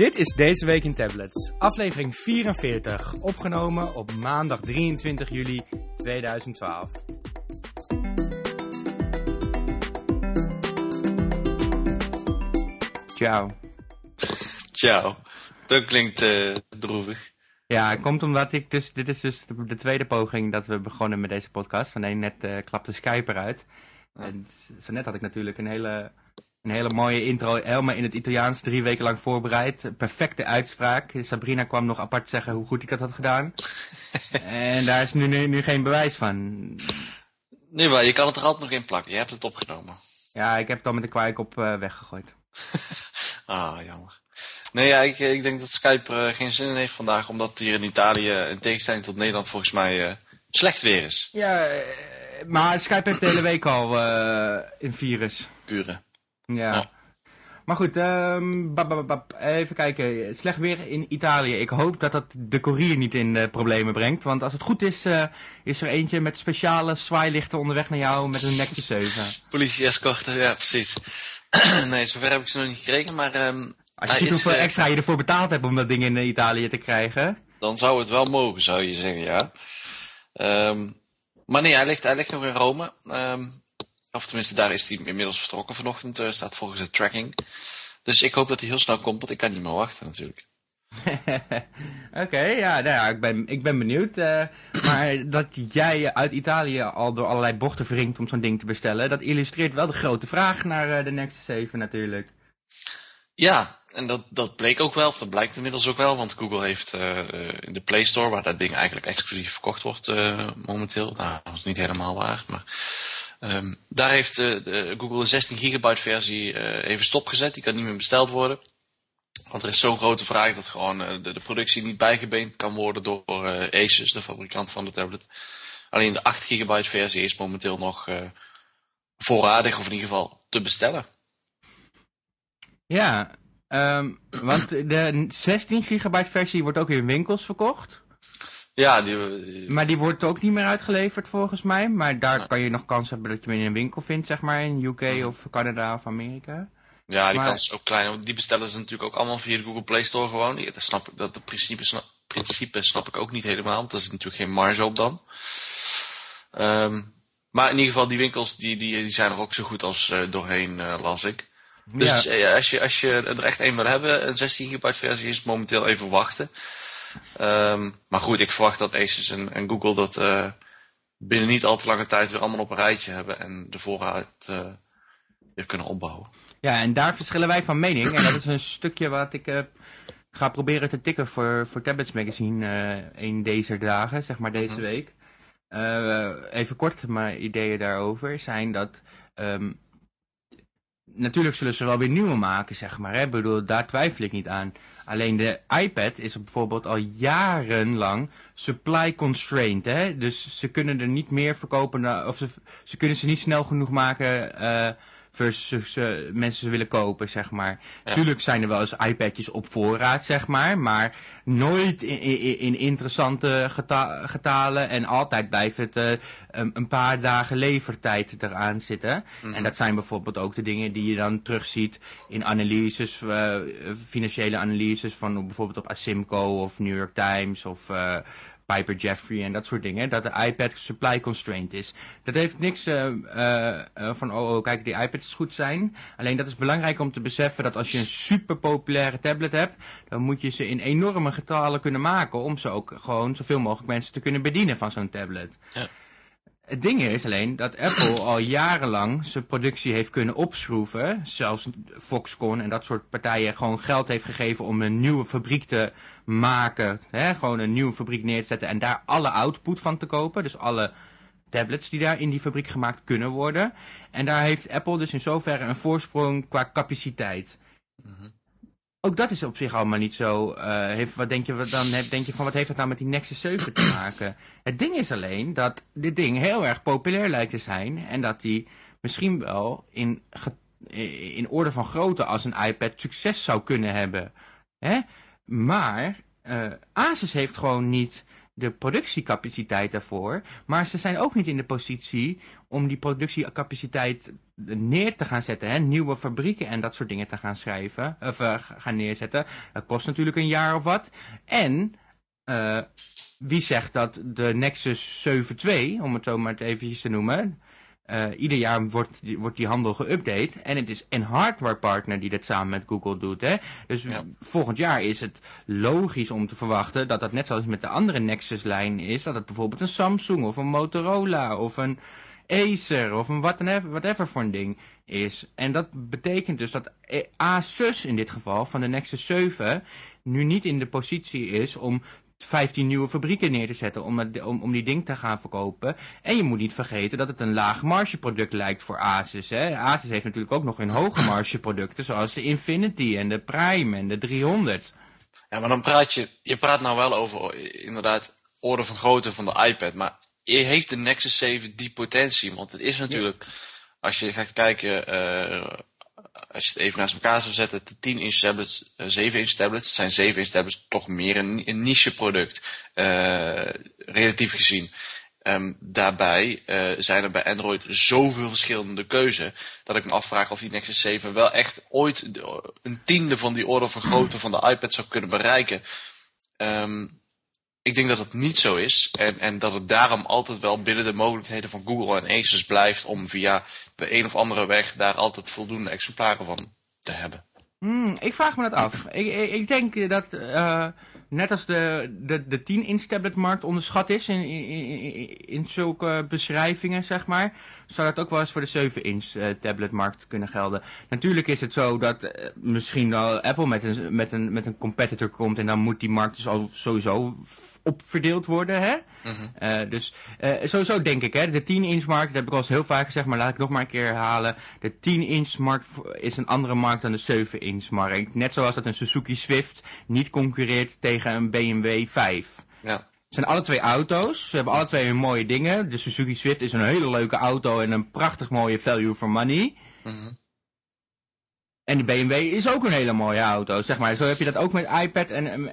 Dit is Deze Week in Tablets, aflevering 44, opgenomen op maandag 23 juli 2012. Ciao. Ciao. Dat klinkt uh, droevig. Ja, het komt omdat ik dus, dit is dus de, tweede poging dat we begonnen met deze podcast. Alleen net uh, klapte Skype eruit. En zo net had ik natuurlijk een hele een hele mooie intro, helemaal in het Italiaans, drie weken lang voorbereid. Perfecte uitspraak. Sabrina kwam nog apart zeggen hoe goed ik dat had gedaan. en daar is nu, nu, nu, geen bewijs van. Nee, maar je kan het er altijd nog in plakken. Je hebt het opgenomen. Ja, ik heb het al met de kwijk op uh, weggegooid. ah, jammer. Nee, ja, ik, ik denk dat Skype uh, geen zin in heeft vandaag, omdat hier in Italië, in tegenstelling tot Nederland, volgens mij uh, slecht weer is. Ja, maar Skype heeft de hele week al een virus. Kuren. Ja. Maar goed, um, even kijken. Slecht weer in Italië. Ik hoop dat dat de courier niet in uh, problemen brengt. Want als het goed is, uh, is er eentje met speciale zwaailichten onderweg naar jou met een Nexus 7. Politie-escorte, ja precies. nee, zover heb ik ze nog niet gekregen, maar... Um, als je ziet hoeveel uh, extra je ervoor betaald hebt om dat ding in Italië te krijgen. Dan zou het wel mogen, zou je zeggen, ja. Um, maar nee, hij ligt, hij ligt nog in Rome. Of tenminste, daar is hij inmiddels vertrokken vanochtend, uh, staat volgens de tracking. Dus ik hoop dat hij heel snel komt, want ik kan niet meer wachten natuurlijk. Oké, ja, nou ja, ik ben, ik ben benieuwd. Uh, maar dat jij uit Italië al door allerlei bochten wringt om zo'n ding te bestellen, dat illustreert wel de grote vraag naar uh, de Nexus 7 natuurlijk. Ja, en dat, dat bleek ook wel, of dat blijkt inmiddels ook wel, want Google heeft uh, in de Play Store, waar dat ding eigenlijk exclusief verkocht wordt momenteel, nou, dat is niet helemaal waar, maar Um, daar heeft uh, de Google de 16 gigabyte versie uh, even stopgezet. Die kan niet meer besteld worden. Want er is zo'n grote vraag dat gewoon uh, de, productie niet bijgebeend kan worden door Asus, de fabrikant van de tablet. Alleen de 8 gigabyte versie is momenteel nog voorradig, of in ieder geval te bestellen. Ja, um, want de 16 gigabyte versie wordt ook in winkels verkocht. Ja, die, Maar die wordt ook niet meer uitgeleverd volgens mij. Maar daar kan je nog kans hebben dat je hem in een winkel vindt, zeg maar, in UK mhm. of Canada of Amerika. Ja, die kans is ook klein. Die bestellen ze natuurlijk ook allemaal via de Google Play Store gewoon. Dat snap ik, dat principe, snap, principe snap ik ook niet helemaal. Want er is natuurlijk geen marge op dan. Um, maar in ieder geval, die winkels die, die, die zijn er ook zo goed als uh, doorheen, uh, las ik. Dus ja. als, je, als je er echt een wil hebben, een 16 gigabyte versie, is het momenteel even wachten. Um, maar goed, ik verwacht dat Asus en, en Google dat uh, binnen niet al te lange tijd weer allemaal op een rijtje hebben en de voorraad uh, weer kunnen opbouwen. Ja, en daar verschillen wij van mening. En dat is een stukje wat ik uh, ga proberen te tikken voor, voor Tablets Magazine in deze dagen, zeg maar deze -hmm. week. even kort mijn ideeën daarover zijn dat um, natuurlijk zullen ze wel weer nieuwe maken, zeg maar. Hè? Ik bedoel, daar twijfel ik niet aan. Alleen de iPad is bijvoorbeeld al jarenlang supply constrained. Hè? Dus ze kunnen er niet meer verkopen, of ze, ze kunnen ze niet snel genoeg maken... Uh, versus uh, mensen ze willen kopen, zeg maar. Ja. Tuurlijk zijn er wel eens iPadjes op voorraad, zeg maar, maar nooit in, in, in interessante geta getalen en altijd blijft het uh, een, een, paar dagen levertijd eraan zitten. Mm -hmm. En dat zijn bijvoorbeeld ook de dingen die je dan terugziet in analyses, uh, financiële analyses van bijvoorbeeld op Asimco of New York Times of Piper Jeffrey en dat soort dingen. Dat de iPad supply constraint is. Dat heeft niks uh, van, oh, oh, kijk, die iPads goed zijn. Alleen dat is belangrijk om te beseffen dat als je een super populaire tablet hebt, dan moet je ze in enorme getallen kunnen maken om ze ook gewoon zoveel mogelijk mensen te kunnen bedienen van zo'n tablet. Ja. Het ding is alleen dat Apple al jarenlang zijn productie heeft kunnen opschroeven. Zelfs Foxconn en dat soort partijen gewoon geld heeft gegeven om een nieuwe fabriek te maken. Gewoon een nieuwe fabriek neer te zetten en daar alle output van te kopen. Dus alle tablets die daar in die fabriek gemaakt kunnen worden. En daar heeft Apple dus in zoverre een voorsprong qua capaciteit. -hmm ook dat is op zich allemaal niet zo. Uh, heeft, wat denk je dan? Denk je van wat heeft dat nou met die Nexus 7 te maken? Het ding is alleen dat dit ding heel erg populair lijkt te zijn. En dat die misschien wel in, in orde van grootte als een iPad succes zou kunnen hebben. Hè? Maar uh, Asus heeft gewoon niet de productiecapaciteit daarvoor. Maar ze zijn ook niet in de positie om die productiecapaciteit neer te gaan zetten, hè, nieuwe fabrieken en dat soort dingen te gaan schrijven, of uh, gaan neerzetten. Dat kost natuurlijk een jaar of wat. En uh, wie zegt dat de Nexus 7.2, om het zo maar eventjes te noemen, uh, ieder jaar wordt die, wordt die handel geüpdate. En het is een hardware partner die dat samen met Google doet. Hè? Dus ja. volgend jaar is het logisch om te verwachten dat dat net zoals met de andere Nexus-lijn is. Dat het bijvoorbeeld een Samsung of een Motorola of een Acer of een whatever, whatever voor een ding is. En dat betekent dus dat Asus in dit geval van de Nexus 7 nu niet in de positie is om 15 nieuwe fabrieken neer te zetten om, om, om die ding te gaan verkopen. En je moet niet vergeten dat het een laag margeproduct lijkt voor Asus. Hè? Asus heeft natuurlijk ook nog een hoge margeproducten zoals de Infinity en de Prime en de 300. Ja, maar dan praat je, je praat nou wel over inderdaad orde van grootte van de iPad. Maar heeft de Nexus 7 die potentie? Want het is natuurlijk, als je gaat kijken, uh, als je het even naast elkaar zou zetten, de 10 inch tablets, 7 eh, inch tablets, zijn 7 inch tablets toch meer een, een niche product, uh, relatief gezien. Um, daarbij uh, zijn er bij Android zoveel verschillende keuzen dat ik me afvraag of die Nexus 7 wel echt ooit een tiende van die orde van grootte van de iPad zou kunnen bereiken. Um, ik denk dat het niet zo is en, en dat het daarom altijd wel binnen de mogelijkheden van Google en Asus blijft om via de een of andere weg daar altijd voldoende exemplaren van te hebben. Hmm, ik vraag me dat af. ik, ik, denk dat uh, net als de, de, de 10-inch tabletmarkt onderschat is in, in, in, zulke beschrijvingen, zeg maar, zou dat ook wel eens voor de 7-inch uh, tabletmarkt kunnen gelden. Natuurlijk is het zo dat uh, misschien Apple met een, met, een, met een competitor komt en dan moet die markt dus al sowieso opverdeeld worden, hè? Mm -hmm. uh, dus uh, sowieso denk ik, hè, de 10-inch markt, dat heb ik al eens heel vaak gezegd, maar laat ik nog maar een keer herhalen. De 10-inch markt is een andere markt dan de 7-inch markt. Net zoals dat een Suzuki Swift niet concurreert tegen een BMW 5. Ja. Het zijn alle twee auto's. Ze hebben alle twee hun mooie dingen. De Suzuki Swift is een hele leuke auto en een prachtig mooie value for money. Mm -hmm. En de BMW is ook een hele mooie auto, zeg maar. Zo heb je dat ook met iPad en, en,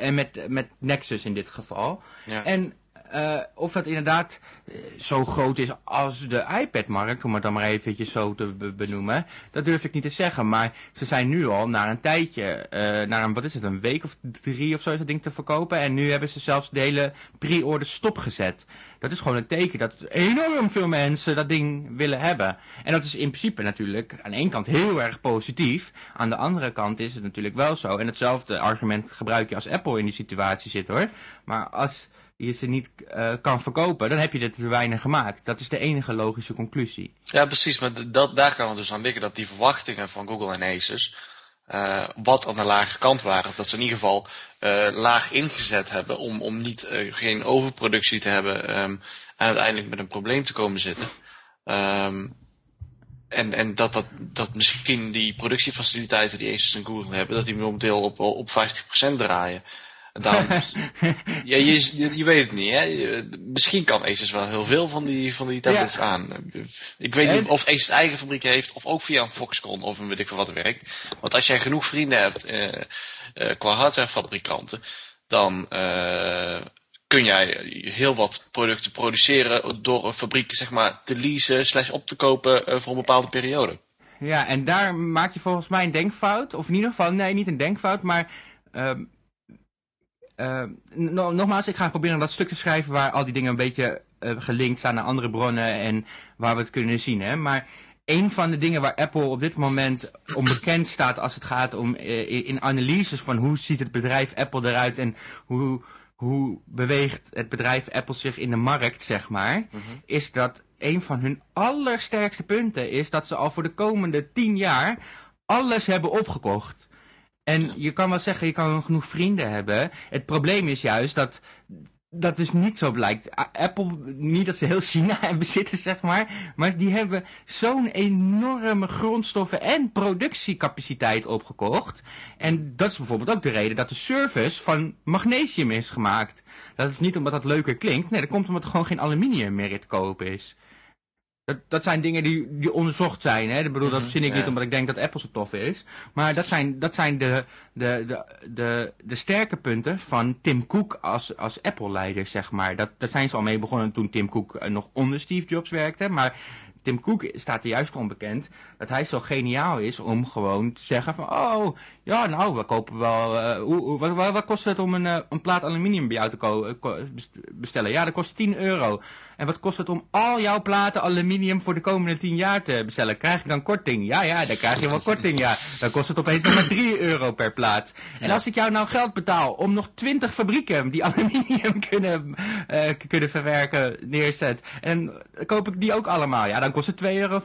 en met, met Nexus in dit geval. Ja. En uh, of dat inderdaad uh, zo groot is als de iPad-markt, om het dan maar eventjes zo te benoemen, dat durf ik niet te zeggen. Maar ze zijn nu al na een tijdje, uh, na een, wat is het, een week of drie of zo is dat ding te verkopen. En nu hebben ze zelfs de hele pre-order stopgezet. Dat is gewoon een teken dat enorm veel mensen dat ding willen hebben. En dat is in principe natuurlijk aan de ene kant heel erg positief. Aan de andere kant is het natuurlijk wel zo. En hetzelfde argument gebruik je als Apple in die situatie zit hoor. Maar als je ze niet uh, kan verkopen, dan heb je dit te weinig gemaakt. Dat is de enige logische conclusie. Ja, precies. Maar dat, daar kan het dus aan liggen dat die verwachtingen van Google en Asus uh, wat aan de lage kant waren. Of dat ze in ieder geval uh, laag ingezet hebben om, om niet, geen overproductie te hebben um, en uiteindelijk met een probleem te komen zitten. Um, en, en dat, dat, dat misschien die productiefaciliteiten die Asus en Google hebben, dat die momenteel op, op 50% draaien. Dan, ja, je, je, weet het niet, hè? Misschien kan Asus wel heel veel van die, van die tablets aan. Ik weet niet of Asus eigen fabriek heeft, of ook via een Foxconn, of een weet ik veel wat werkt. Want als jij genoeg vrienden hebt uh, uh, qua hardwarefabrikanten, dan uh, kun jij heel wat producten produceren door een fabriek zeg maar, te leasen slash op te kopen voor een bepaalde periode. Ja, en daar maak je volgens mij een denkfout. Of in ieder geval, nee, niet een denkfout, maar... Uh, uh, nogmaals, ik ga proberen dat stuk te schrijven waar al die dingen een beetje uh, gelinkt staan naar andere bronnen en waar we het kunnen zien. Hè? Maar een van de dingen waar Apple op dit moment onbekend staat als het gaat om uh, in analyses van hoe ziet het bedrijf Apple eruit en hoe, hoe beweegt het bedrijf Apple zich in de markt, zeg maar, mm -hmm. is dat een van hun allersterkste punten is dat ze al voor de komende tien jaar alles hebben opgekocht. En je kan wel zeggen, je kan genoeg vrienden hebben. Het probleem is juist dat dat dus niet zo blijkt. Apple, niet dat ze heel China bezitten, zeg maar. Maar die hebben zo'n enorme grondstoffen en productiecapaciteit opgekocht. En dat is bijvoorbeeld ook de reden dat de service van magnesium is gemaakt. Dat is niet omdat dat leuker klinkt. Nee, dat komt omdat er gewoon geen aluminium meer te kopen is. Dat, dat zijn dingen die, die onderzocht zijn. Hè? Ik bedoel, dat zin ik niet omdat ik denk dat Apple zo tof is. Maar dat zijn, dat zijn de, de, de, de, de sterke punten van Tim Cook als, als Apple-leider, zeg maar. Dat, daar zijn ze al mee begonnen toen Tim Cook nog onder Steve Jobs werkte. Maar Tim Cook staat er juist onbekend dat hij zo geniaal is om gewoon te zeggen van, oh, ja, nou, we kopen wel, uh, hoe, wat, wat, kost het om een, uh, een plaat aluminium bij jou te bestellen? Ja, dat kost 10 euro. En wat kost het om al jouw platen aluminium voor de komende 10 jaar te bestellen? Krijg je dan korting? Ja, ja, dan krijg je wel korting, ja. Dan kost het opeens nog maar 3 euro per plaat. En als ik jou nou geld betaal om nog 20 fabrieken die aluminium kunnen, uh, kunnen verwerken, neerzet, en koop ik die ook allemaal, ja, dan kost het 2,50 euro,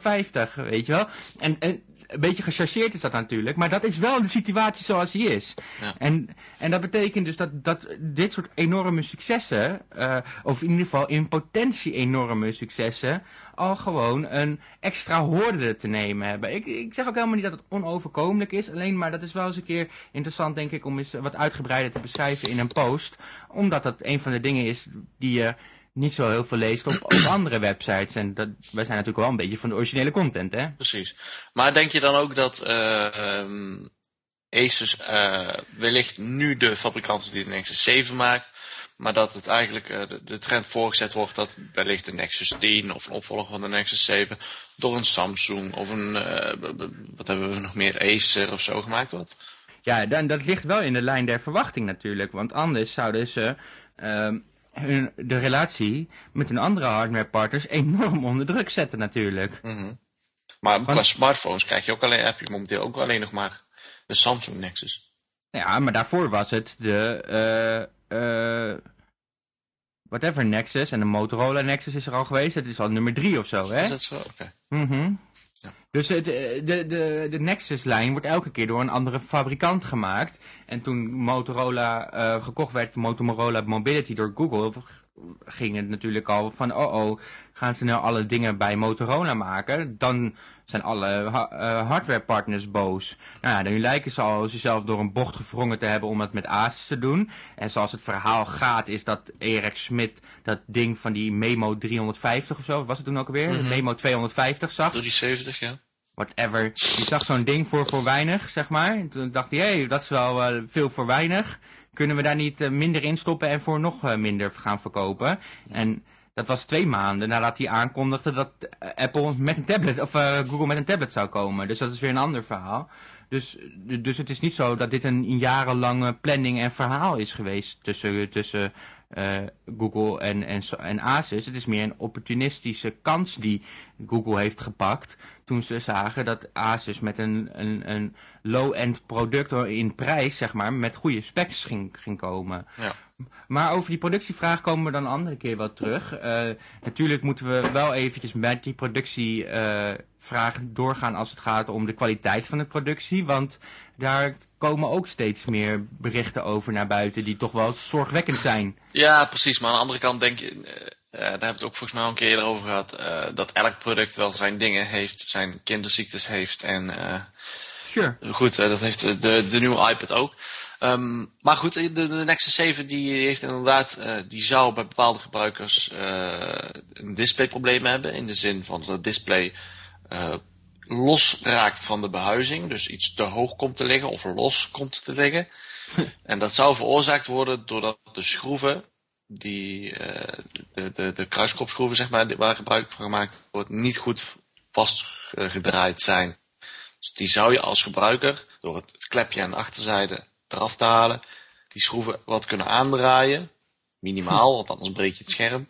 weet je wel. En, en een beetje gechargeerd is dat natuurlijk, maar dat is wel de situatie zoals die is. Ja. En, en dat betekent dus dat, dat dit soort enorme successen, uh, of in ieder geval in potentie enorme successen, al gewoon een extra hoorde te nemen hebben. Ik, ik zeg ook helemaal niet dat het onoverkomelijk is, alleen maar dat is wel eens een keer interessant denk ik om eens wat uitgebreider te beschrijven in een post. Omdat dat een van de dingen is die je niet zo heel veel leest op, op andere websites. En dat, wij zijn natuurlijk wel een beetje van de originele content, hè? Precies. Maar denk je dan ook dat uh, um, Asus uh, wellicht nu de fabrikant is die de Nexus 7 maakt, maar dat het eigenlijk uh, de, de, trend voorgezet wordt dat wellicht de Nexus 10 of een opvolger van de Nexus 7 door een Samsung of een, wat hebben we nog meer, Acer of zo gemaakt wordt? Ja, dan, dat ligt wel in de lijn der verwachting natuurlijk, want anders zouden ze hun, de relatie met hun andere hardwarepartners enorm onder druk zetten natuurlijk. Mm Maar qua smartphones krijg je ook alleen, heb je momenteel ook alleen nog maar de Samsung Nexus. Ja, maar daarvoor was het de uh, uh, whatever Nexus en de Motorola Nexus is er al geweest. Het is al nummer drie of zo, hè? Is dat zo? Oké. Okay. Mm dus de, de, de, de Nexus-lijn wordt elke keer door een andere fabrikant gemaakt. En toen Motorola uh, gekocht werd, Motorola Mobility door Google, ging het natuurlijk al van, oh oh, gaan ze nou alle dingen bij Motorola maken? Dan zijn alle ha uh, hardwarepartners boos. Nou ja, nu lijken ze al zichzelf door een bocht gevrongen te hebben om het met Asus te doen. En zoals het verhaal gaat, is dat Erik Smit dat ding van die Memo 350 of zo, was het toen ook weer? Mm -hmm. Memo 250 zag. 370, ja whatever. Je zag zo'n ding voor voor weinig, zeg maar. En toen dacht hij, hé, hey, dat is wel uh, veel voor weinig. Kunnen we daar niet uh, minder in stoppen en voor nog uh, minder gaan verkopen? En dat was twee maanden nadat hij aankondigde dat Apple met een tablet, of Google met een tablet zou komen. Dus dat is weer een ander verhaal. Dus, dus het is niet zo dat dit een jarenlange planning en verhaal is geweest tussen, tussen uh, Google en, en, en Asus. Het is meer een opportunistische kans die Google heeft gepakt toen ze zagen dat Asus met een, een, een low-end product in prijs, zeg maar, met goede specs ging, ging komen. Ja. Maar over die productievraag komen we dan een andere keer wel terug. Uh, natuurlijk moeten we wel eventjes met die productievraag uh, doorgaan als het gaat om de kwaliteit van de productie. Want daar komen ook steeds meer berichten over naar buiten die toch wel zorgwekkend zijn. Ja, precies. Maar aan de andere kant denk je, uh, daar hebben we het ook volgens mij al een keer eerder over gehad, uh, dat elk product wel zijn dingen heeft, zijn kinderziektes heeft. En uh, sure. goed, dat heeft de, de nieuwe iPad ook. Um, maar goed, de, de, Nexus 7 die heeft inderdaad, die zou bij bepaalde gebruikers een displayprobleem hebben. In de zin van dat het display los raakt van de behuizing, dus iets te hoog komt te liggen of los komt te liggen. en dat zou veroorzaakt worden doordat de schroeven, die, uh, de, de, de kruiskopschroeven zeg maar, waar gebruik van gemaakt wordt, niet goed vastgedraaid zijn. Dus die zou je als gebruiker, door het, het klepje aan de achterzijde eraf te halen, die schroeven wat kunnen aandraaien. Minimaal, want anders breek je het scherm.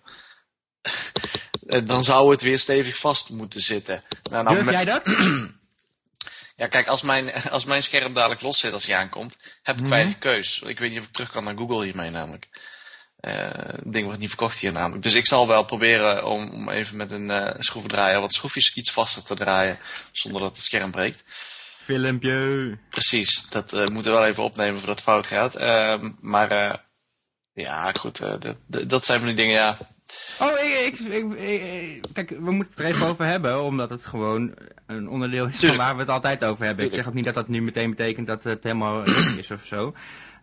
Eh, dan zou het weer stevig vast moeten zitten. Nou, nou, Durf jij dat? ja, kijk, als mijn, als mijn scherm dadelijk los zit als hij aankomt, heb ik mm -hmm. weinig keus. Ik weet niet of ik terug kan naar Google hiermee namelijk. Uh, ding wordt niet verkocht hier namelijk. Dus ik zal wel proberen om, om even met een uh, schroevendraaier wat schroefjes iets vaster te draaien, zonder dat het scherm breekt. Filmpje. Precies, dat uh, moeten we wel even opnemen voordat het fout gaat. Uh, maar ja, goed, dat zijn van die dingen, ja, Oh, ik, ik, ik, kijk, we moeten het er even over hebben, omdat het gewoon een onderdeel is van waar we het altijd over hebben. Ik zeg ook niet dat dat nu meteen betekent dat het helemaal is of zo.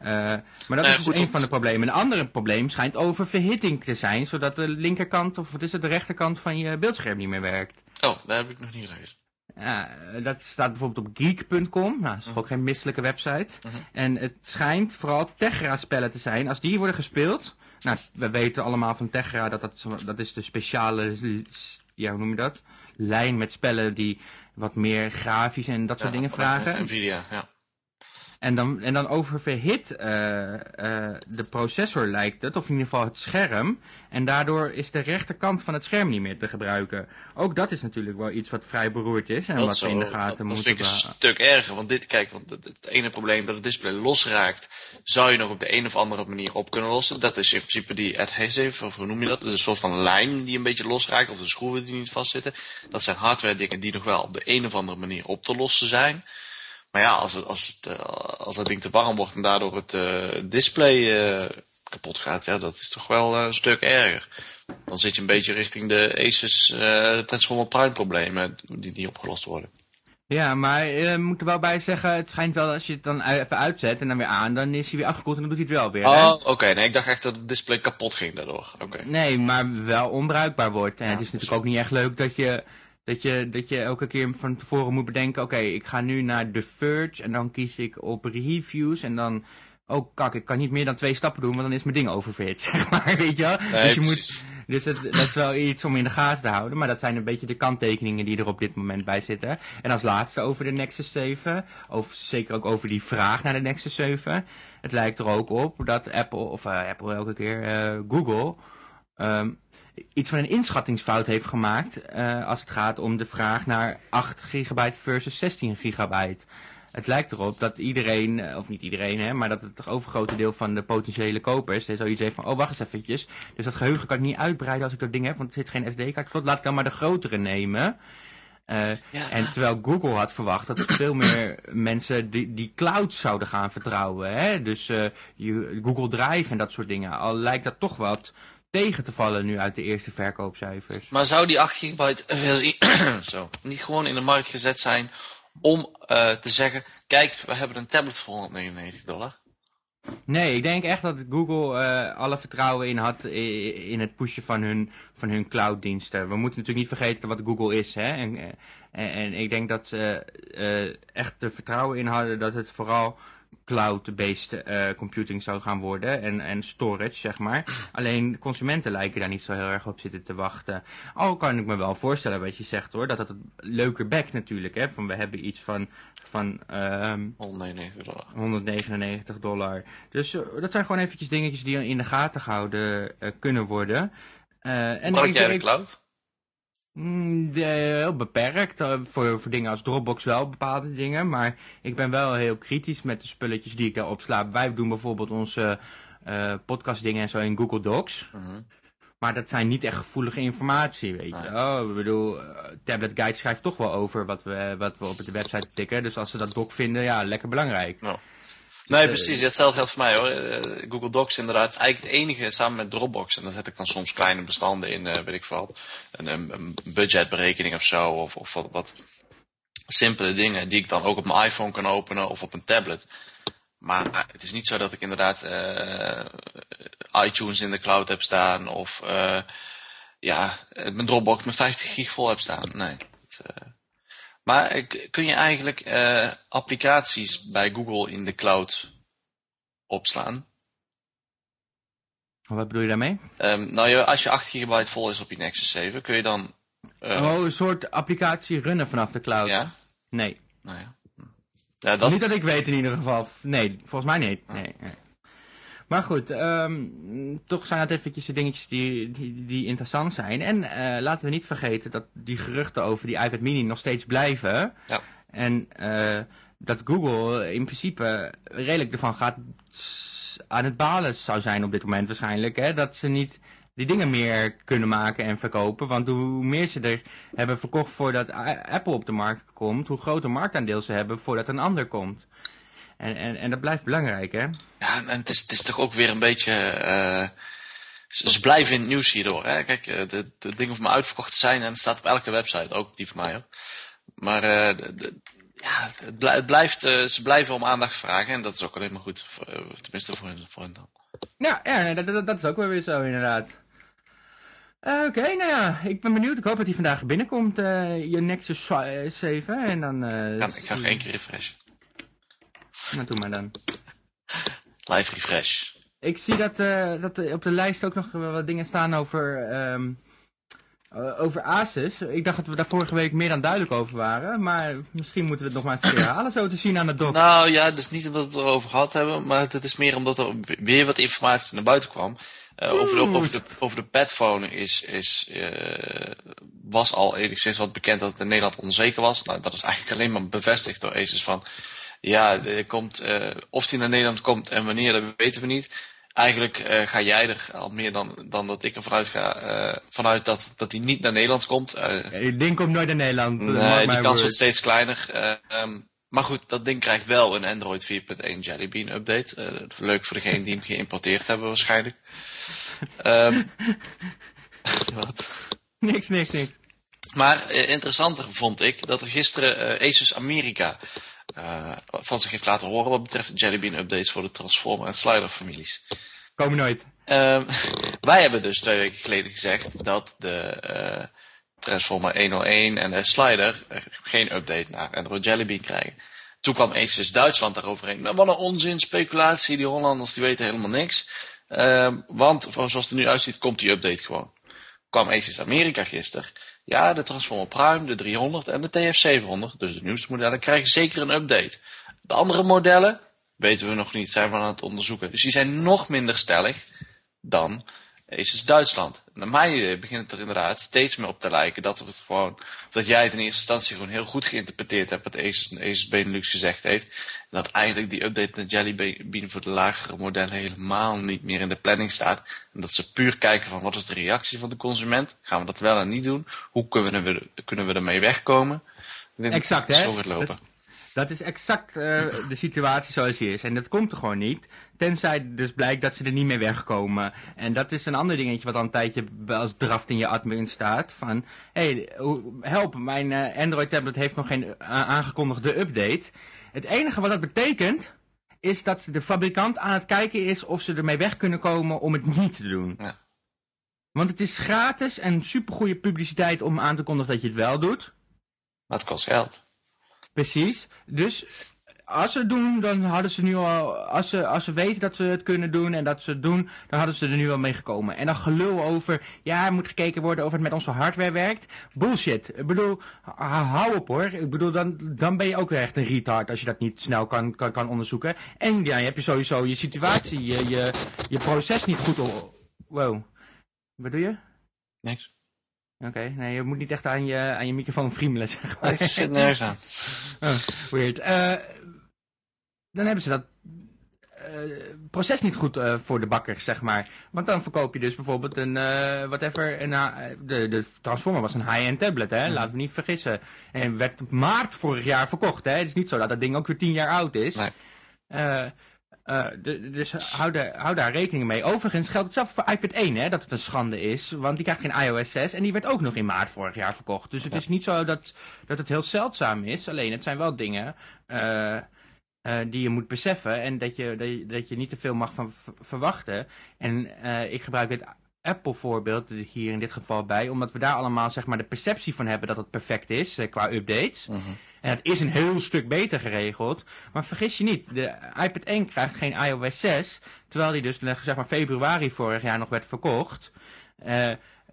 Uh, maar dat is dus een van de problemen. Een ander probleem schijnt oververhitting te zijn, zodat de linkerkant, of wat is het, de rechterkant van je beeldscherm niet meer werkt. Oh, daar heb ik nog niet gelezen. Ja, dat staat bijvoorbeeld op geek.com. Nou, dat is ook geen misselijke website. Uh -huh. En het schijnt vooral Tegra-spellen te zijn. Als die worden gespeeld, nou, we weten allemaal van Tegra dat dat, dat is de speciale, ja, hoe noem je dat? lijn met spellen die wat meer grafisch en dat soort dingen vragen. Nvidia, ja. En dan, en dan oververhit uh, uh, de processor lijkt het, of in ieder geval het scherm. En daardoor is de rechterkant van het scherm niet meer te gebruiken. Ook dat is natuurlijk wel iets wat vrij beroerd is en dat wat zo, we in de gaten dat, dat moeten vind ik een stuk erger. Want dit, kijk, want het, het, ene probleem dat het display losraakt, zou je nog op de een of andere manier op kunnen lossen. Dat is in principe die adhesive, of hoe noem je dat? Dat is een soort van lijm die een beetje losraakt, of de schroeven die niet vastzitten. Dat zijn hardware dingen die nog wel op de een of andere manier op te lossen zijn. Maar ja, als, het, als, het, uh, als dat ding te warm wordt en daardoor het uh, display uh, kapot gaat, ja, dat is toch wel een stuk erger. Dan zit je een beetje richting de Asus Transformer Prime problemen die niet opgelost worden. Ja, maar je moet er wel bij zeggen, het schijnt wel als je het dan even uitzet en dan weer aan, dan is hij weer afgekoeld en dan doet hij het wel weer. Oh, oké. Okay. Nee, ik dacht echt dat het display kapot ging daardoor. Okay. Nee, maar wel onbruikbaar wordt. En ja, het is natuurlijk ook niet echt leuk dat je dat je, dat je elke keer van tevoren moet bedenken, oké, okay, ik ga nu naar The Verge en dan kies ik op reviews en dan, oh kak, ik kan niet meer dan twee stappen doen, want dan is mijn ding overfit, zeg maar, weet je wel. Nee, dus je precies. moet, dus het, dat is wel iets om in de gaten te houden, maar dat zijn een beetje de kanttekeningen die er op dit moment bij zitten. En als laatste over de Nexus 7, of zeker ook over die vraag naar de Nexus 7. Het lijkt er ook op dat Apple, of uh, Apple elke keer, uh, Google, um, iets van een inschattingsfout heeft gemaakt uh, als het gaat om de vraag naar 8 gigabyte versus 16 gigabyte. Het lijkt erop dat iedereen, of niet iedereen, hè, maar dat het overgrote deel van de potentiële kopers zoiets heeft van, oh wacht eens eventjes, dus dat geheugen kan ik niet uitbreiden als ik dat ding heb, want er zit geen SD-kaart laat ik dan maar de grotere nemen. Uh, ja. En terwijl Google had verwacht dat veel meer mensen die, die cloud zouden gaan vertrouwen. Hè? Dus uh, Google Drive en dat soort dingen. Al lijkt dat toch wat tegen te vallen nu uit de eerste verkoopcijfers. Maar zou die 8 gigabyte versie zo, niet gewoon in de markt gezet zijn om uh, te zeggen, kijk, we hebben een tablet voor 199 dollar? Nee, ik denk echt dat Google uh, alle vertrouwen in had in het pushen van hun, van hun clouddiensten. We moeten natuurlijk niet vergeten wat Google is. Hè? En, en, en ik denk dat ze uh, echt er vertrouwen in hadden dat het vooral cloud-based uh, computing zou gaan worden en, en storage, zeg maar. Alleen consumenten lijken daar niet zo heel erg op zitten te wachten. Al kan ik me wel voorstellen wat je zegt hoor, dat dat het leuker bek natuurlijk, hè. Van we hebben iets van, van um, 199 dollar. 199 dollar. Dus uh, dat zijn gewoon eventjes dingetjes die in de gaten gehouden uh, kunnen worden. En Gebruik jij de cloud? De, heel beperkt. Uh, voor, voor dingen als Dropbox wel bepaalde dingen. Maar ik ben wel heel kritisch met de spulletjes die ik daar opsla. Wij doen bijvoorbeeld onze uh, podcastdingen en zo in Google Docs. Uh -huh. Maar dat zijn niet echt gevoelige informatie, weet je. Oh, ik bedoel, uh, Tablet Guide schrijft toch wel over wat we, wat we op de website tikken. Dus als ze dat doc vinden, ja, lekker belangrijk. Nee, precies. Hetzelfde geldt voor mij hoor. Uh, Google Docs inderdaad is eigenlijk het enige samen met Dropbox. En dan zet ik dan soms kleine bestanden in, uh, weet ik veel. Een, een, budgetberekening of zo. Of, of wat, wat simpele dingen die ik dan ook op mijn iPhone kan openen of op een tablet. Maar het is niet zo dat ik inderdaad iTunes in de cloud heb staan. Of ja, mijn Dropbox met 50 gig vol heb staan. Nee. Het, maar kun je eigenlijk uh, applicaties bij Google in de cloud opslaan? Wat bedoel je daarmee? Um, nou, als je 8 gigabyte vol is op je Nexus 7, kun je dan... Uh... Oh, een soort applicatie runnen vanaf de cloud? Ja? Nee. Nou ja. ja dat... Niet dat ik weet in ieder geval. Nee, volgens mij niet. Nee, nee. Maar goed, um, toch zijn dat eventjes de dingetjes die, die, die interessant zijn. En uh, laten we niet vergeten dat die geruchten over die iPad mini nog steeds blijven. Ja. En uh, dat Google in principe redelijk ervan gaat aan het balen zou zijn op dit moment waarschijnlijk. Hè? Dat ze niet die dingen meer kunnen maken en verkopen. Want hoe meer ze er hebben verkocht voordat Apple op de markt komt, hoe groter marktaandeel ze hebben voordat een ander komt. En, en, en dat blijft belangrijk, hè? Ja, en het is, het is toch ook weer een beetje... Uh, ze, ze, blijven in het nieuws hierdoor. Hè? Kijk, de, de dingen hoeven maar uitverkocht zijn en het staat op elke website, ook die van mij. Hoor. Maar uh, de, de, ja, het blijft, uh, ze blijven om aandacht vragen en dat is ook alleen maar goed. Voor, tenminste voor hen, voor hen dan. Ja, ja dat, dat, is ook wel weer zo inderdaad. Oké, okay, nou ja, ik ben benieuwd. Ik hoop dat hij vandaag binnenkomt, uh, je Nexus 7. En dan, uh, ja, ik ga nog één keer refreshen. Nou, doe maar dan. Live refresh. Ik zie dat, uh, dat op de lijst ook nog wat dingen staan over um, Uh, over Asus. Ik dacht dat we daar vorige week meer dan duidelijk over waren. Maar misschien moeten we het nog maar eens herhalen zo te zien aan de doc. Nou ja, dus niet omdat we het erover gehad hebben. Maar het is meer omdat er weer wat informatie naar buiten kwam. Uh, over, de, over, de, over de padphone is, is, uh, was al enigszins wat bekend dat het in Nederland onzeker was. Nou, dat is eigenlijk alleen maar bevestigd door Asus van... Ja, er komt, of die naar Nederland komt en wanneer, dat weten we niet eigenlijk uh, ga jij er al meer dan, dan dat ik ervan ga, uh, vanuit dat, dat hij niet naar Nederland komt. Ik denk komt nooit naar Nederland. Nee, die kans wordt steeds kleiner. Um, maar goed, dat ding krijgt wel een Android 4.1 Jelly Bean update. leuk voor degenen die hem geïmporteerd hebben waarschijnlijk. Um, wat? Niks, niks, niks. Maar interessanter vond ik dat er gisteren Asus Amerika uh, van zich heeft laten horen wat betreft Jellybean updates voor de Transformer en Slider families. Komen nooit. Uh, wij hebben dus twee weken geleden gezegd dat de uh, Transformer 101 en de Slider geen update naar Android Jellybean krijgen. Toen kwam Asus Duitsland daaroverheen. Nou, wat een onzin, speculatie, die Hollanders die weten helemaal niks. Uh, want zoals het er nu uitziet, komt die update gewoon. Kwam Asus Amerika gisteren ja, de Transformer Prime, de 300 en de TF700, dus de nieuwste modellen, krijgen zeker een update. De andere modellen weten we nog niet, zijn we aan het onderzoeken. Dus die zijn nog minder stellig dan Asus Duitsland. Naar mijn idee begint het er inderdaad steeds meer op te lijken dat, het gewoon, dat jij het in eerste instantie gewoon heel goed geïnterpreteerd hebt wat Asus, Benelux gezegd heeft. En dat eigenlijk die update naar Jelly Bean voor de lagere modellen helemaal niet meer in de planning staat. En dat ze puur kijken van wat is de reactie van de consument? Gaan we dat wel en niet doen? Hoe kunnen we, kunnen we ermee wegkomen? Exact, hè? Zo lopen. Dat is exact uh, de situatie zoals die is. En dat komt er gewoon niet. Tenzij dus blijkt dat ze er niet mee wegkomen. En dat is een ander dingetje wat al een tijdje als draft in je admin staat. Van, hé, hey, help, mijn uh, Android tablet heeft nog geen uh, aangekondigde update. Het enige wat dat betekent, is dat de fabrikant aan het kijken is of ze ermee weg kunnen komen om het niet te doen. Ja. Want het is gratis en supergoeie publiciteit om aan te kondigen dat je het wel doet. Maar het kost geld. Precies. Dus als ze het doen, dan hadden ze nu al, als ze, als ze weten dat ze het kunnen doen en dat ze het doen, dan hadden ze er nu al mee gekomen. En dan gelul over, ja, er moet gekeken worden of het met onze hardware werkt. Bullshit. Ik bedoel, hou op hoor. Ik bedoel, dan, dan ben je ook echt een retard als je dat niet snel kan, kan, kan onderzoeken. En ja, je hebt je sowieso je situatie, je, je, proces niet goed. Wow. Wat doe je? Niks. Oké, nee, je moet niet echt aan je, aan je microfoon friemelen, zeg maar. Ik zit nergens aan. Oh, weird. Uh, dan hebben ze dat uh, proces niet goed uh, voor de bakker, zeg maar. Want dan verkoop je dus bijvoorbeeld een, whatever, een, de, de Transformer was een high-end tablet, hè. Mm. Laten we niet vergissen. En werd maart vorig jaar verkocht, hè. Het is niet zo dat dat ding ook weer tien jaar oud is. Nee. Uh, dus hou, daar, hou daar rekening mee. Overigens geldt hetzelfde voor iPad 1, hè, dat het een schande is. Want die krijgt geen iOS 6 en die werd ook nog in maart vorig jaar verkocht. Dus het is niet zo dat, dat het heel zeldzaam is. Alleen het zijn wel dingen uh, uh, die je moet beseffen. En dat je, dat je, dat je niet te veel mag van verwachten. En ik gebruik het Apple voorbeeld hier in dit geval bij. Omdat we daar allemaal zeg maar, de perceptie van hebben dat het perfect is qua updates. Mm en het is een heel stuk beter geregeld. Maar vergis je niet, de iPad 1 krijgt geen iOS 6. Terwijl die dus zeg maar februari vorig jaar nog werd verkocht. Uh,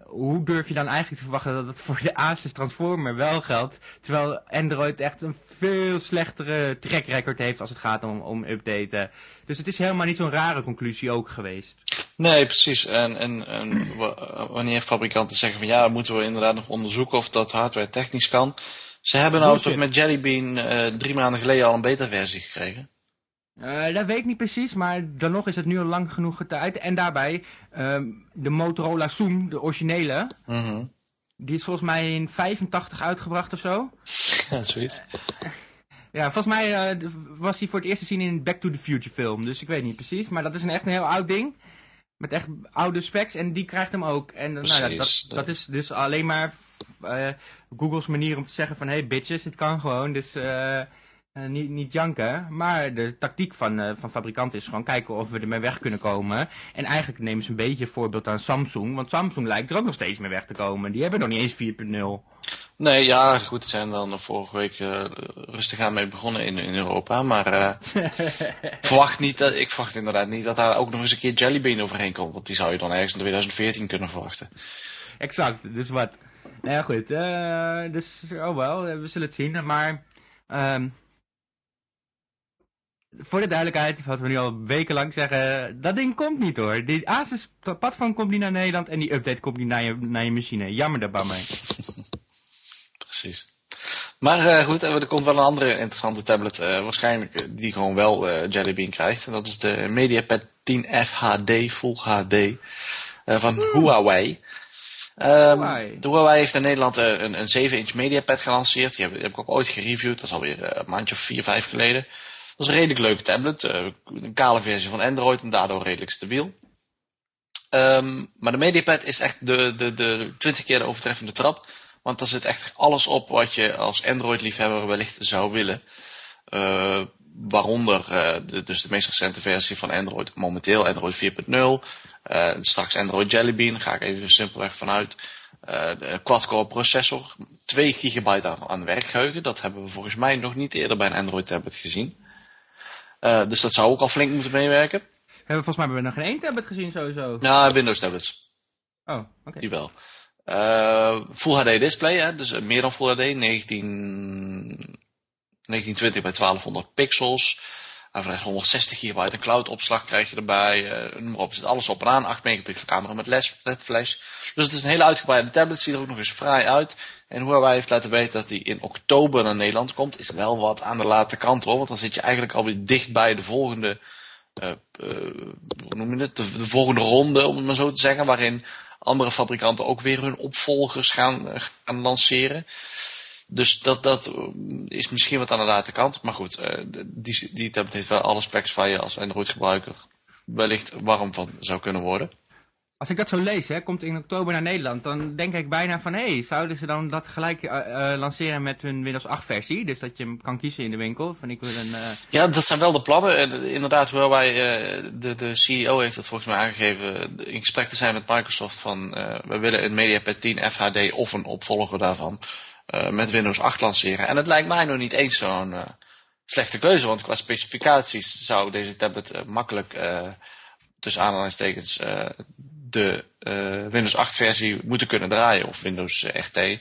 hoe durf je dan eigenlijk te verwachten dat het voor de Asus Transformer wel geldt, terwijl Android echt een veel slechtere track record heeft als het gaat om, om updaten. Dus het is helemaal niet zo'n rare conclusie ook geweest. Nee, precies. En, en, en wanneer fabrikanten zeggen van ja, moeten we inderdaad nog onderzoeken of dat hardware technisch kan. Ze hebben nou toch met Jellybean uh, drie maanden geleden al een beta-versie gekregen? Uh, dat weet ik niet precies, maar dan nog is het nu al lang genoeg tijd. En daarbij, uh, de Motorola Zoom, de originele, mhm. die is volgens mij in 85 uitgebracht of zo. Ja, zoiets. ja, volgens mij uh, was die voor het eerst te zien in een Back to the Future film. Dus ik weet niet precies, maar dat is een echt een heel oud ding. Met echt oude specs en die krijgt hem ook. En nou, ja, dat, dat is dus alleen maar Google's manier om te zeggen van... Hey bitches, het kan gewoon, dus uh, niet, niet janken. Maar de tactiek van, uh, van fabrikanten is gewoon kijken of we ermee weg kunnen komen. En eigenlijk nemen ze een beetje een voorbeeld aan Samsung. Want Samsung lijkt er ook nog steeds mee weg te komen. Die hebben nog niet eens 4.0. Nee, ja, goed, ze zijn dan vorige week uh, rustig aan mee begonnen in, in Europa. Maar verwacht niet dat, ik verwacht inderdaad niet dat daar ook nog eens een keer Jellybean overheen komt. Want die zou je dan ergens in 2014 kunnen verwachten. Exact, dus wat? Nou ja, goed. eh, dus, oh wel, we zullen het zien. Maar, ehm, voor de duidelijkheid, wat we nu al wekenlang zeggen, dat ding komt niet hoor. Die Asus Padphone komt niet naar Nederland en die update komt niet naar je, naar je machine. Jammer daarbij mee. Precies. Maar eh, goed, er komt wel een andere interessante tablet eh, waarschijnlijk eh, die gewoon wel eh, Jelly Bean krijgt. En dat is de MediaPad 10F HD Full HD eh, van Huawei. Ehm, Huawei. de Huawei heeft in Nederland eh, een, een 7-inch MediaPad gelanceerd. Die heb, die heb ik ook ooit gereviewd. Dat is alweer eh, een maandje of 4, 5 geleden. Dat is een redelijk leuke tablet. eh, een kale versie van Android en daardoor redelijk stabiel. Ehm, maar de MediaPad is echt de, de, de 20 keer de overtreffende trap. Want daar zit echt alles op wat je als Android-liefhebber wellicht zou willen. Eh, waaronder eh, de, dus de meest recente versie van Android momenteel, Android 4.0. Eh, straks Android Jelly Bean, ga ik even simpelweg vanuit. De quad-core processor, 2 gigabyte aan, aan werkgeheugen. Dat hebben we volgens mij nog niet eerder bij een Android tablet gezien. Eh, dus dat zou ook al flink moeten meewerken. Hebben volgens mij hebben we nog geen één tablet gezien sowieso. Ja, Windows tablets. Oh, oké. Die wel. Eh, Full HD display, hè? dus eh, meer dan Full HD, 19, 1920 bij 1200 pixels. Voor 160 gigabyte een cloud opslag krijg je erbij. eh noem maar op, zit alles op en aan. 8 megapixel camera met LED flash. Dus het is een hele uitgebreide tablet, ziet er ook nog eens fraai uit. En Huawei heeft laten weten dat hij in oktober naar Nederland komt, is wel wat aan de late kant hoor. Want dan zit je eigenlijk alweer dicht bij de volgende, eh, eh, hoe noem je het, de, de volgende ronde, om het maar zo te zeggen, waarin andere fabrikanten ook weer hun opvolgers gaan, eh, gaan lanceren. Dus dat, dat is misschien wat aan de late kant. Maar goed, die, die tablet heeft wel alle specs waar je als Android gebruiker wellicht warm van zou kunnen worden. Als ik dat zo lees, hè, komt in oktober naar Nederland, dan denk ik bijna van, hé, zouden ze dan dat gelijk eh, eh, lanceren met hun Windows 8 versie? Dus dat je hem kan kiezen in de winkel. Van ik wil een... eh, Ja, dat zijn wel de plannen. En inderdaad, Huawei, eh, de, de CEO heeft dat volgens mij aangegeven in gesprek te zijn met Microsoft van we willen een MediaPad 10 FHD of een opvolger daarvan met Windows 8 lanceren. En het lijkt mij nog niet eens zo'n slechte keuze, want qua specificaties zou deze tablet makkelijk tussen aanhalingstekens eh, de eh, Windows 8 versie moeten kunnen draaien of Windows eh, RT.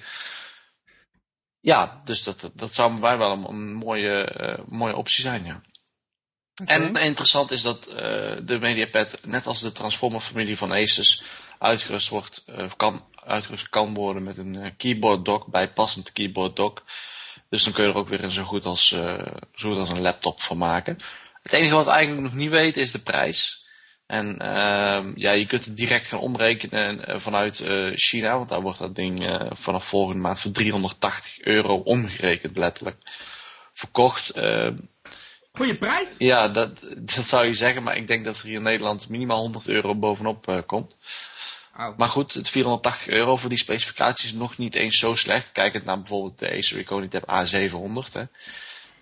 Ja, dus dat, dat- zou bij mij wel een, een mooie, eh, mooie optie zijn, ja. En interessant is dat eh, de MediaPad, net als de Transformer-familie van Asus, uitgerust, wordt, eh, kan, uitgerust kan worden met een eh, keyboard dock, bijpassend keyboard dock. Dus dan kun je er ook weer een zo goed als, eh, zo goed als een laptop van maken. Het enige wat we eigenlijk nog niet weten is de prijs. En ehm, ja, je kunt het direct gaan omrekenen eh, vanuit eh, China, want daar wordt dat ding eh, vanaf volgende maand voor 380 euro omgerekend, letterlijk, verkocht. Ehm, Voor je prijs? ja, dat, dat zou je zeggen, maar ik denk dat er hier in Nederland minimaal 100 euro bovenop komt. Oh. Maar goed, het 480 euro voor die specificaties is nog niet eens zo slecht. Kijkend naar bijvoorbeeld de Acer Reconitab A700. Hè.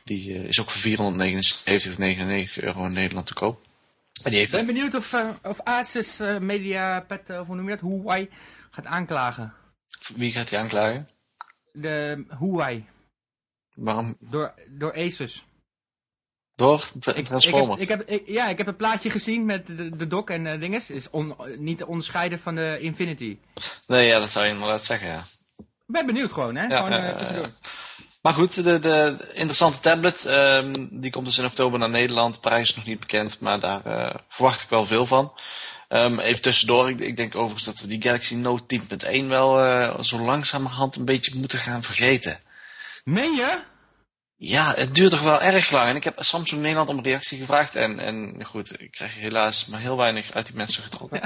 Die is ook voor 479 of 99 euro in Nederland te koop. En die heeft Ik ben benieuwd of, eh, of Asus eh, MediaPad, eh, of hoe noem je dat, Huawei, gaat aanklagen. Wie gaat die aanklagen? De Huawei, Waarom? door, door Asus. Door de Ik, ik, Transformer. heb, ik heb, ik- ja, ik heb het plaatje gezien met de, de dock en uh, dinges. Is on, niet te onderscheiden van de Infinity. Nee, ja, dat zou je inderdaad zeggen, ja. Ik ben benieuwd gewoon, hè? Ja, gewoon ja. Maar goed, de, de interessante tablet, ehm, die komt dus in oktober naar Nederland. Prijs is nog niet bekend, maar daar eh, verwacht ik wel veel van. Ehm, even tussendoor, ik, ik denk overigens dat we die Galaxy Note 10.1 wel eh, zo langzamerhand een beetje moeten gaan vergeten. Meen je? Ja, het duurt toch wel erg lang. En ik heb Samsung Nederland om reactie gevraagd. En, en goed, ik krijg helaas maar heel weinig uit die mensen getrokken.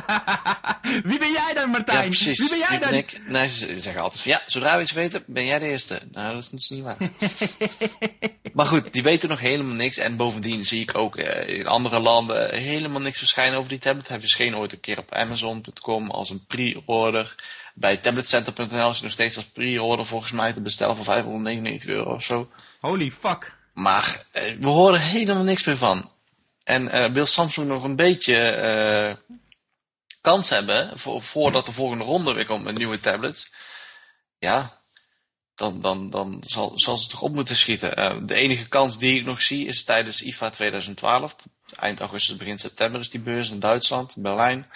Wie ben jij dan, Martijn? Ja, precies. Wie ben jij dan? ik. Nee, ze zeggen altijd van ja, zodra we iets weten, ben jij de eerste. Nou, dat is niet waar. maar goed, die weten nog helemaal niks. En bovendien zie ik ook eh, in andere landen helemaal niks verschijnen over die tablet. Hij verscheen ooit een keer op Amazon.com als een pre-order. Bij tabletcenter.nl is hij nog steeds als pre-order volgens mij te bestellen voor 599 euro of zo. Holy fuck. Maar eh, we horen helemaal niks meer van. En eh, wil Samsung nog een beetje eh, kans hebben voor, voordat de volgende ronde weer komt met nieuwe tablets? Ja, dan, dan, dan zal, ze toch op moeten schieten. Eh, de enige kans die ik nog zie is tijdens IFA 2012. Eind augustus, begin september is die beurs in Duitsland, Berlijn.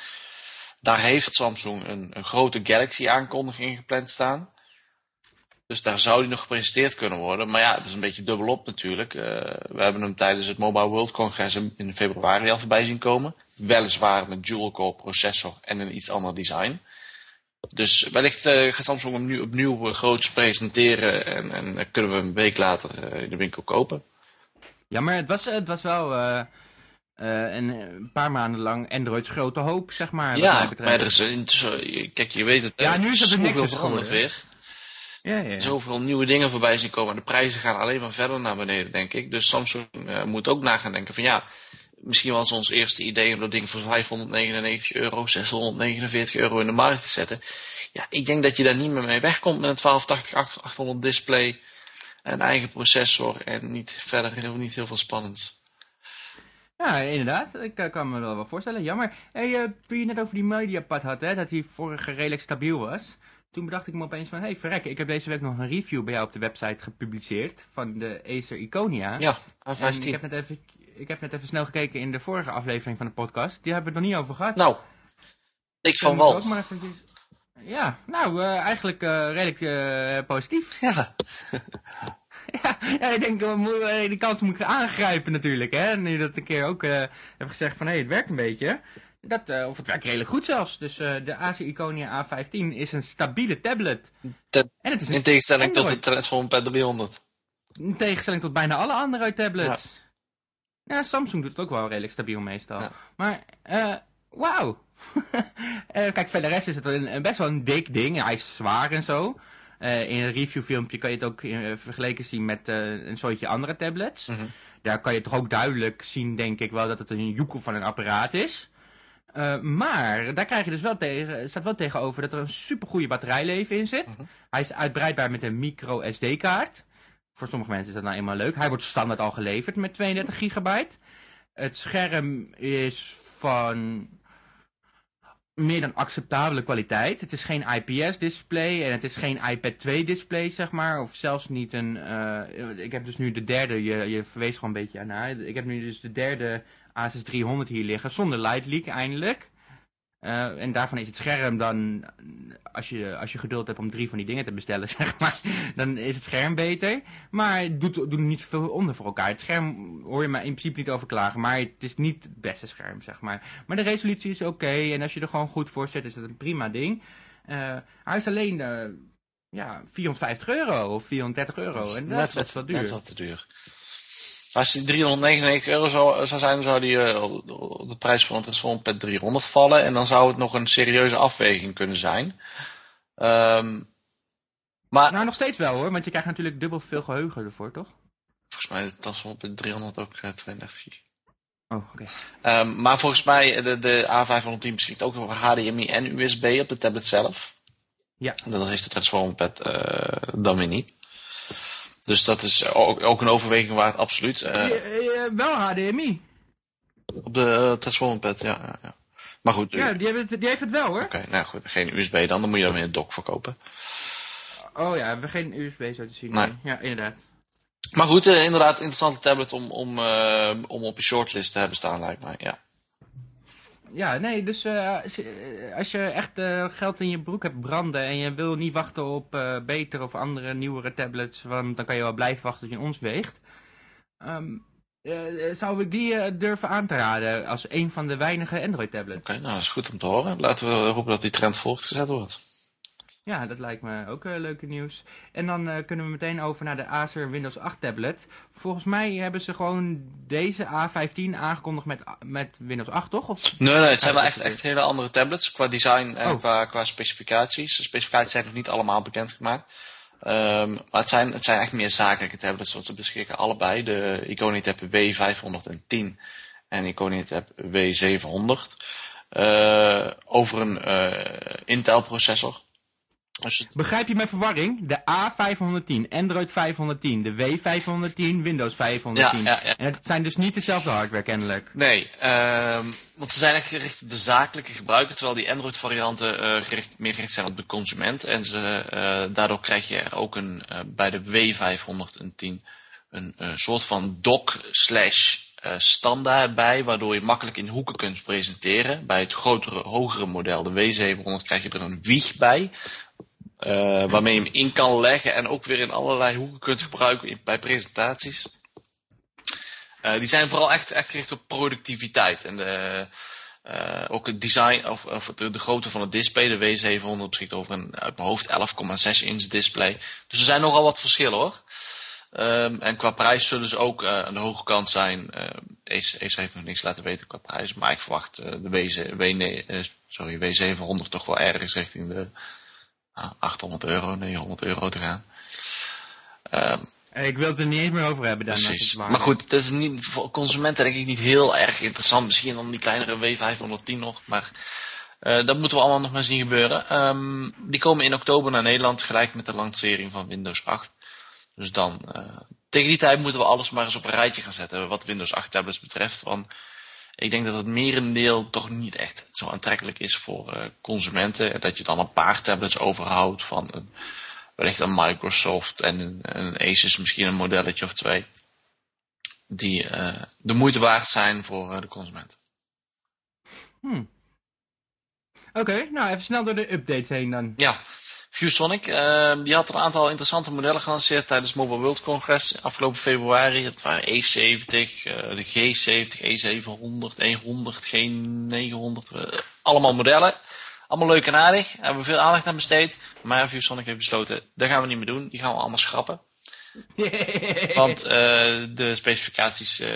Daar heeft Samsung een, grote Galaxy aankondiging gepland staan. Dus daar zou die nog gepresenteerd kunnen worden. Maar ja, het is een beetje dubbelop natuurlijk. Uh, we hebben hem tijdens het Mobile World Congress in februari al voorbij zien komen. Weliswaar met dual-core processor en een iets ander design. Dus wellicht uh, gaat Samsung hem nu opnieuw groots presenteren en, en kunnen we hem een week later in de winkel kopen. Ja, maar het was, het was wel uh, een paar maanden lang Androids grote hoop, zeg maar. Ja, maar er is intussen, kijk, je weet het. Ja, nu is het niks veranderd weer. Ja, ja, Zoveel nieuwe dingen voorbij zien komen. De prijzen gaan alleen maar verder naar beneden, denk ik. Dus Samsung uh, moet ook na gaan denken van ja, misschien was ons eerste idee om dat ding voor 599 euro, 649 euro in de markt te zetten. Ja, ik denk dat je daar niet meer mee wegkomt met een 1280 800 display, een eigen processor en niet verder niet heel veel spannends. Ja, inderdaad. Ik uh, kan me wel wel voorstellen. Jammer. Hey, uh, toen je net over die mediapad had, hè, dat die vorige redelijk stabiel was. Toen bedacht ik me opeens van, hey verrek, ik heb deze week nog een review bij jou op de website gepubliceerd van de Acer Iconia. Ja, A15. Ik heb, net even, ik heb net even snel gekeken in de vorige aflevering van de podcast. Die hebben we het nog niet over gehad. Nou, ik van wel. Ja, nou, uh, eigenlijk redelijk positief. Ja. ja, ja, ik denk, die kans moet ik aangrijpen natuurlijk. Hè? Nu dat een keer ook heb gezegd van, hé, hey, het werkt een beetje. Dat, of het werkt redelijk goed zelfs. Dus de Acer Iconia A15 is een stabiele tablet. en het is in tegenstelling tot de Transform Pad 300. In tegenstelling tot bijna alle andere tablets. Ja. Ja Samsung doet het ook wel redelijk stabiel meestal. Ja. Maar, eh, wauw. kijk, verder rest is het een, best wel een dik ding. hij is zwaar en zo. Uh, in een reviewfilmpje kan je het ook uh, vergeleken zien met uh, een soortje andere tablets. Mm -hmm. Daar kan je toch ook duidelijk zien, denk ik wel, dat het een joekel van een apparaat is. maar daar krijg je dus wel tegen, staat wel tegenover dat er een supergoeie batterijleven in zit. -hmm. Hij is uitbreidbaar met een micro SD-kaart. Voor sommige mensen is dat nou eenmaal leuk. Hij wordt standaard al geleverd met 32 gigabyte. Het scherm is van meer dan acceptabele kwaliteit. Het is geen IPS-display en het is geen iPad 2-display, zeg maar. Of zelfs niet een... Uh, ik heb dus nu de derde, je, je verwees gewoon een beetje aan. Ik heb nu dus de derde Asus 300 hier liggen, zonder light leak eindelijk. Uh, en daarvan is het scherm dan, als je, als je geduld hebt om drie van die dingen te bestellen, zeg maar, dan is het scherm beter. Maar doet, doet niet veel onder voor elkaar. Het scherm hoor je maar in principe niet over klagen, maar het is niet het beste scherm, zeg maar. Maar de resolutie is oké okay, en als je er gewoon goed voor zet, is het een prima ding. Uh, hij is alleen, uh, ja, 450 euro of 430 euro. Dat en dat is wel duur. Net wat te duur. Als die 399 euro zou, zou zijn, dan zou die uh, op de prijs van het restaurant per 300 vallen. En dan zou het nog een serieuze afweging kunnen zijn. Um, maar, nou, nog steeds wel hoor, want je krijgt natuurlijk dubbel veel geheugen ervoor, toch? Volgens mij is het restaurant per 300 ook uh, 32 gig. Oh, oké. Okay. Um, maar volgens mij, de, de A510 beschikt ook over HDMI en USB op de tablet zelf. Ja. Dat heeft het Transformer uh, dan weer niet. Dus dat is ook, ook een overweging waard, absoluut. Uh, wel HDMI. Op de Transformer pad, ja, ja, ja. Maar goed. Ja, die, heeft het, die heeft het wel hoor. Oké, okay, nou goed, geen USB dan, dan moet je dan weer een dock verkopen. Oh ja, we hebben geen USB zo te zien. Nee. Ja, inderdaad. Maar goed, uh, inderdaad, interessante tablet om, om, uh, om op je shortlist te hebben staan, lijkt mij, ja. Ja, nee, dus uh, als je echt uh, geld in je broek hebt branden en je wil niet wachten op uh, betere of andere nieuwere tablets, want dan kan je wel blijven wachten tot je ons weegt. Um, zou ik die durven aan te raden als een van de weinige Android tablets? Oké, nou is goed om te horen. Laten we hopen dat die trend voortgezet wordt. Ja, dat lijkt me ook uh, leuke nieuws. En dan uh, kunnen we meteen over naar de Acer Windows 8 tablet. Volgens mij hebben ze gewoon deze A15 aangekondigd met, met Windows 8, toch? Of... Nee, nee, het zijn wel echt, echt hele andere tablets qua design en oh. qua, qua specificaties. De specificaties zijn nog niet allemaal bekendgemaakt. Um, maar het zijn, het zijn echt meer zakelijke tablets, wat ze beschikken allebei. De Iconic W510 en Iconic W700. Uh, over een Intel processor. Begrijp je mijn verwarring? De A510, Android 510, de W510, Windows 510. Ja, ja, ja. En het zijn dus niet dezelfde hardware kennelijk. Nee, um, want ze zijn echt gericht op de zakelijke gebruiker, terwijl die Android varianten uh, gericht, meer gericht zijn op de consument. En ze, uh, daardoor krijg je er ook een, uh, bij de W510 een soort van dock slash standaard bij, waardoor je makkelijk in hoeken kunt presenteren. Bij het grotere, hogere model, de W700, krijg je er een wieg bij, waarmee je hem in kan leggen en ook weer in allerlei hoeken kunt gebruiken bij presentaties. die zijn vooral echt, echt gericht op productiviteit. En de, uh, ook het design of, of de, grootte van het display, de W700 beschikt over een uit mijn hoofd 11,6 inch display. Dus er zijn nogal wat verschillen hoor. Um, en qua prijs zullen ze ook aan de hoge kant zijn. Ace, heeft nog niks laten weten qua prijs, maar ik verwacht de W, w, sorry, W700 toch wel ergens richting de 800 euro, 900 euro te gaan. Um, ik wil het er niet eens meer over hebben. Dan Precies. Maar goed, dat is niet, voor consumenten denk ik niet heel erg interessant. Misschien dan die kleinere W510 nog. Maar uh, dat moeten we allemaal nog maar zien gebeuren. Um, die komen in oktober naar Nederland. Gelijk met de lancering van Windows 8. Dus dan, uh, tegen die tijd moeten we alles maar eens op een rijtje gaan zetten. Wat Windows 8 tablets betreft. Want ik denk dat het merendeel toch niet echt zo aantrekkelijk is voor uh, consumenten. En dat je dan een paar tablets overhoudt van een wellicht een Microsoft en een, een Asus misschien een modelletje of twee. Die uh, de moeite waard zijn voor uh, de consument. Hmm. Oké, nou even snel door de updates heen dan. Ja, ViewSonic, uh, die had een aantal interessante modellen gelanceerd tijdens Mobile World Congress afgelopen februari. Dat waren E70, de G70, E700, E100, G900, allemaal modellen. Allemaal leuk en aardig. Daar hebben we veel aandacht aan besteed. Maar ViewSonic heeft besloten, dat gaan we niet meer doen. Die gaan we allemaal schrappen. Want uh, de specificaties uh,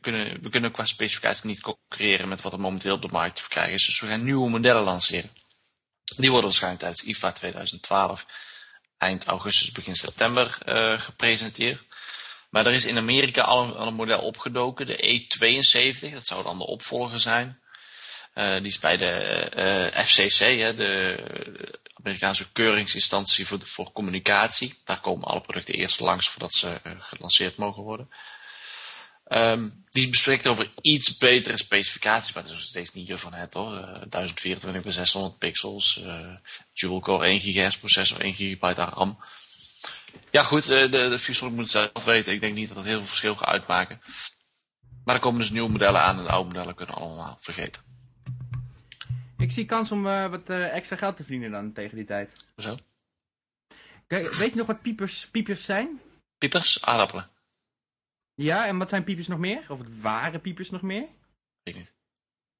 kunnen, we kunnen qua specificaties niet concurreren met wat er momenteel op de markt te verkrijgen is. Dus we gaan nieuwe modellen lanceren. Die worden waarschijnlijk tijdens IFA 2012 eind augustus, begin september uh, gepresenteerd. Maar er is in Amerika al een, model opgedoken, de E72. Dat zou dan de opvolger zijn. Uh, die is bij de uh, FCC, hè, de Amerikaanse keuringsinstantie voor, voor communicatie. Daar komen alle producten eerst langs voordat ze gelanceerd mogen worden. Um, die bespreekt over iets betere specificaties, maar dat is nog steeds niet je van het hoor. 1024 bij 600 pixels, dual core 1 GHz processor, 1 GB RAM. Ja goed, de, de Fusion moet het zelf weten. Ik denk niet dat het heel veel verschil gaat uitmaken. Maar er komen dus nieuwe modellen aan en de oude modellen kunnen allemaal vergeten. Ik zie kans om uh, wat uh, extra geld te verdienen dan tegen die tijd. Zo? Kijk, weet je nog wat piepers, piepers zijn? Piepers? Aardappelen. Ja, en wat zijn piepers nog meer? Of het waren piepers nog meer? Ik niet.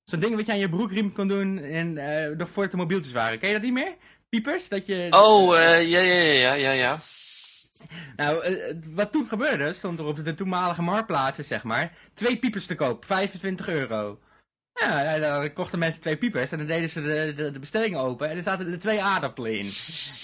Zo'n ding wat je aan je broekriem kon doen en uh, nog voor de mobieltjes waren. Ken je dat niet meer? Piepers? Dat je... Oh, ja, ja, ja, ja, ja. Nou, wat toen gebeurde, stond er op de toenmalige marktplaatsen, zeg maar, twee piepers te koop, 25 euro. Ja, dan kochten mensen twee piepers en dan deden ze de, de, de bestelling open en er zaten er twee aardappelen in.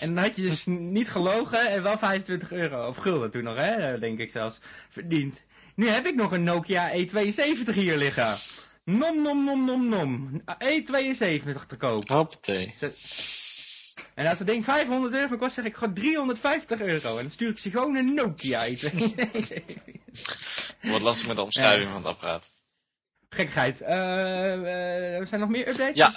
En dan had je dus niet gelogen en wel 25 euro, of gulden toen nog, hè, denk ik zelfs, verdiend. Nu heb ik nog een Nokia E72 hier liggen. Nom nom nom nom nom. E72 te koop. Hoppatee. En als het ding 500 euro kost, zeg ik gewoon 350 euro. En dan stuur ik ze gewoon een Nokia E72. Wat lastig met de omschrijving van het apparaat. Gekkigheid. Uh, uh, er zijn nog meer updates? Ja,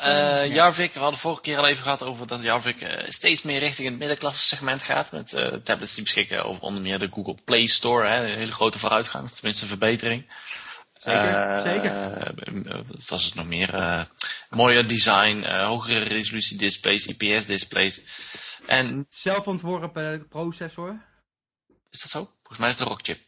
uh, Jarvik, we hadden vorige keer al even gehad over dat Jarvik steeds meer richting het middenklasse segment gaat. Met tablets die beschikken over onder meer de Google Play Store. Hè, een hele grote vooruitgang, tenminste een verbetering. Zeker, zeker. Wat was het nog meer? mooier design, hogere resolutie displays, IPS displays. En... Zelfontworpen processor. Is dat zo? Volgens mij is het een rockchip.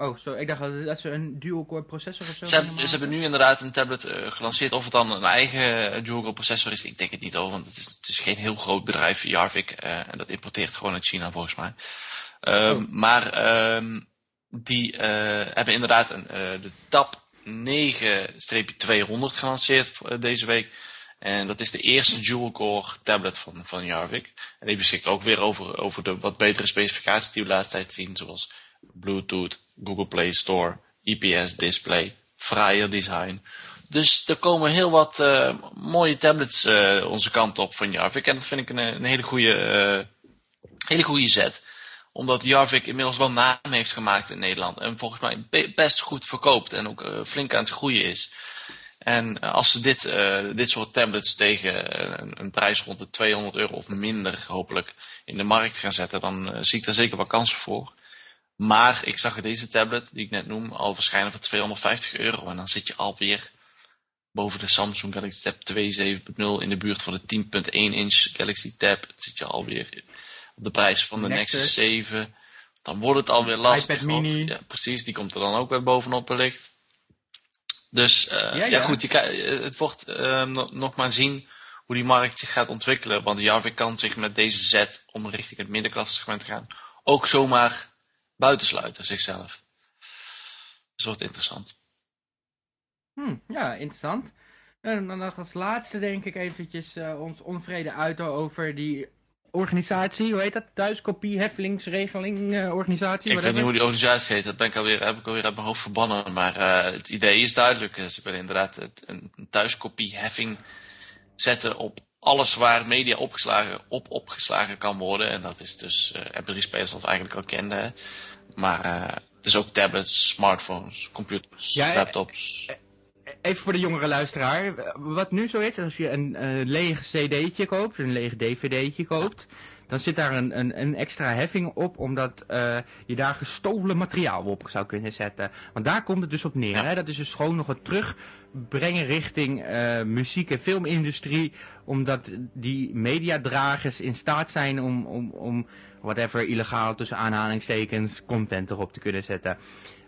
Oh, zo. Ik dacht dat ze een dual-core processor of zo Ze, hebben, ze hebben nu inderdaad een tablet uh, gelanceerd. Of het dan een eigen dual-core processor is, ik denk het niet over. Want het is, het is geen heel groot bedrijf, Jarvik. Uh, en dat importeert gewoon uit China volgens mij. Uh, oh. Maar ehm, die eh, hebben inderdaad een, de TAP 9-200 gelanceerd deze week. En dat is de eerste dual-core tablet van, van Jarvik. En die beschikt ook weer over, over de wat betere specificaties die we de laatste tijd zien. Zoals Bluetooth, Google Play Store, IPS display, fraaier design. Dus er komen heel wat uh, mooie tablets uh, onze kant op van Jarvik. En dat vind ik een, een hele goede, uh, hele goede zet. Omdat Jarvik inmiddels wel naam heeft gemaakt in Nederland. En volgens mij best goed verkoopt en ook flink aan het groeien is. En als ze dit, dit soort tablets tegen een, een, prijs rond de 200 euro of minder hopelijk in de markt gaan zetten, dan zie ik daar zeker wel kansen voor. Maar ik zag deze tablet, die ik net noem, al verschijnen voor 250 euro. En dan zit je alweer boven de Samsung Galaxy Tab 2 7.0 in de buurt van de 10.1 inch Galaxy Tab. Dan zit je alweer op de prijs van de Nexus, Nexus 7. Dan wordt het alweer lastig. iPad mini. Ja, precies, die komt er dan ook weer bovenop wellicht. Dus uh, ja, ja. ja, goed, je, het wordt uh, nog maar zien hoe die markt zich gaat ontwikkelen. Want Jarvik kan zich met deze zet, om richting het middenklasse segment te gaan, ook zomaar buitensluiten zichzelf. Dus wordt interessant. Hmm, ja, interessant. En dan nog als laatste denk ik eventjes uh, ons onvrede uiten over die organisatie, hoe heet dat? Thuiskopie, heffelingsregeling, uh, organisatie? Ik weet niet hoe die organisatie heet, dat ben ik alweer, heb ik alweer uit mijn hoofd verbannen. Maar uh, het idee is duidelijk. Ze willen inderdaad een thuiskopie heffing zetten op alles waar media opgeslagen, op opgeslagen kan worden. En dat is dus uh, MP3-spelers wat we eigenlijk al kenden. Maar uh, dus ook tablets, smartphones, computers, ja, laptops. Even voor de jongere luisteraar. Wat nu zo is, als je een uh, leeg cd'tje koopt, een leeg dvd'tje koopt... Dan zit daar een, een, een extra heffing op, omdat uh, je daar gestolen materiaal op zou kunnen zetten. Want daar komt het dus op neer. Hè? Dat is dus gewoon nog het terugbrengen richting uh, muziek- en filmindustrie. Omdat die mediadragers in staat zijn om, om, om whatever illegaal tussen aanhalingstekens content erop te kunnen zetten.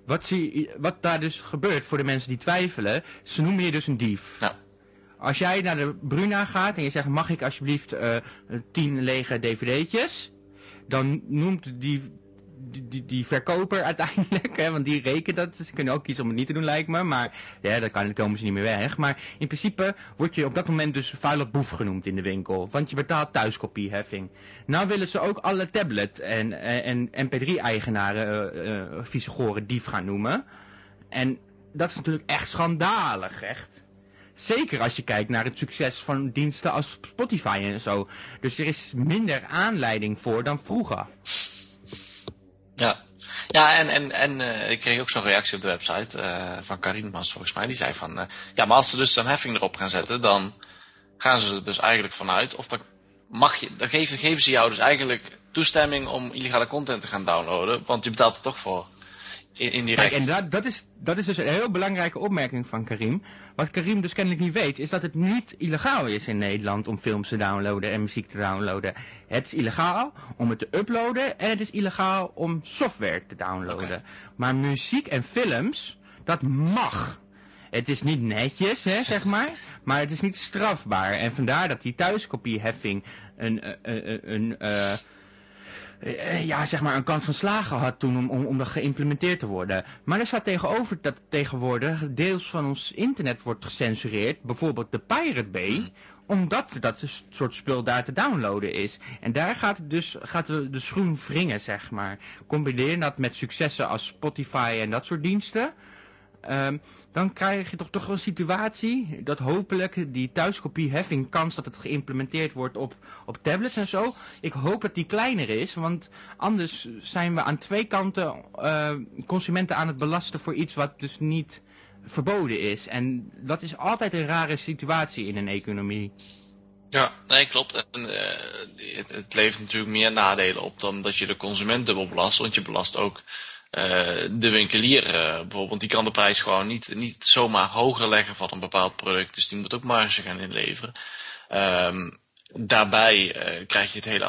Wat, zie, wat daar dus gebeurt voor de mensen die twijfelen, ze noemen je dus een dief. Ja. Als jij naar de Bruna gaat en je zegt, mag ik alsjeblieft uh, tien lege dvd'tjes? Dan noemt die, die, die, verkoper uiteindelijk, hè, want die rekent dat. Ze kunnen ook kiezen om het niet te doen, lijkt me. Maar ja, dan, kan, dan komen ze niet meer weg. Maar in principe word je op dat moment dus vuile boef genoemd in de winkel. Want je betaalt thuiskopieheffing. Nou willen ze ook alle tablet- en, en, mp3-eigenaren uh, uh, vieze goren dief gaan noemen. En dat is natuurlijk echt schandalig, echt. Zeker als je kijkt naar het succes van diensten als Spotify en zo. Dus er is minder aanleiding voor dan vroeger. Ja, ja en, en, en uh, ik kreeg ook zo'n reactie op de website uh, van Karin Mas volgens mij. Die zei van, uh, ja maar als ze dus een heffing erop gaan zetten, dan gaan ze er dus eigenlijk vanuit. Of dan, mag je, dan geven, geven ze jou dus eigenlijk toestemming om illegale content te gaan downloaden. Want je betaalt er toch voor indirect. Kijk, en dat, dat, is, dat is dus een heel belangrijke opmerking van Karim. Wat Karim dus kennelijk niet weet, is dat het niet illegaal is in Nederland om films te downloaden en muziek te downloaden. Het is illegaal om het te uploaden en het is illegaal om software te downloaden. Okay. Maar muziek en films, dat mag. Het is niet netjes, hè, zeg maar, maar het is niet strafbaar. En vandaar dat die thuiskopieheffing een, een, een, een uh, uh, ja, zeg maar een kans van slagen had toen om, om, om dat geïmplementeerd te worden. Maar er staat tegenover dat tegenwoordig deels van ons internet wordt gecensureerd, bijvoorbeeld de Pirate Bay, omdat dat soort spul daar te downloaden is. En daar gaat, dus, gaat de, de schoen wringen, zeg maar. Combineer dat met successen als Spotify en dat soort diensten. Um, dan krijg je toch toch een situatie dat hopelijk die thuiskopieheffing kans dat het geïmplementeerd wordt op, op tablets en zo. Ik hoop dat die kleiner is, want anders zijn we aan twee kanten uh, consumenten aan het belasten voor iets wat dus niet verboden is. En dat is altijd een rare situatie in een economie. Ja, nee, klopt. En, uh, het, het levert natuurlijk meer nadelen op dan dat je de consument dubbel belast, want je belast ook de winkelier uh, bijvoorbeeld, die kan de prijs gewoon niet, niet zomaar hoger leggen van een bepaald product. Dus die moet ook marge gaan inleveren. Um, daarbij uh, krijg je het hele